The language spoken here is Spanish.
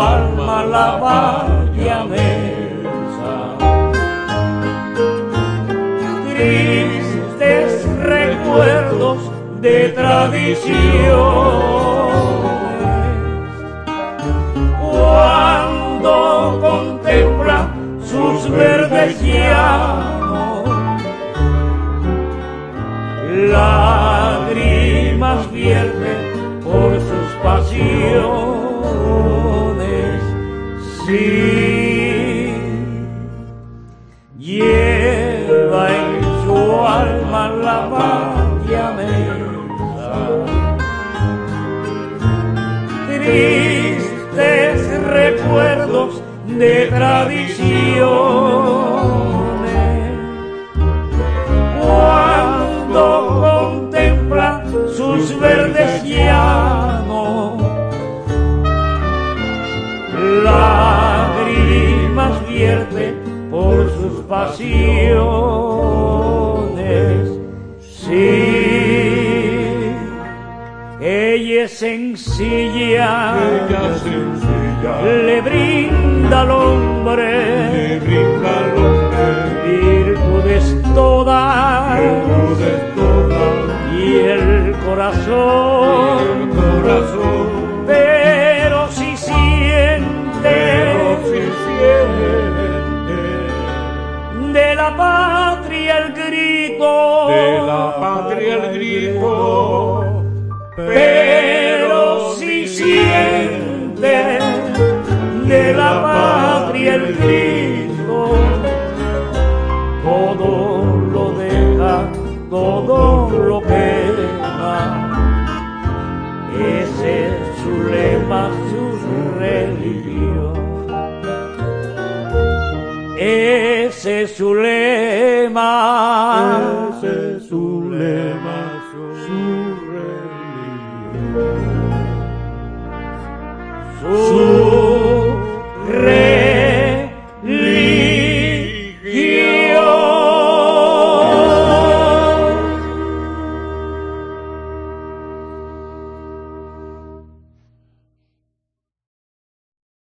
alma la valla densa. Tristes recuerdos de tradiciones. Cuando contempla sus verdes llanos, Lleva en su alma la patria. Tristes recuerdos de tradiciones. Cuando contempla sus verdes pasiones. Sí, ella es sencilla, Ella sencilla, le brinda al hombre le brinda al hombre, virtudes todas. virtudes todas, y el corazón, el corazón, grito, de la patria el grito, pero si siente de la patria el grito, todo lo deja, todo lo quema. Ese es su lema, su religión. Ese es su lema. su rey.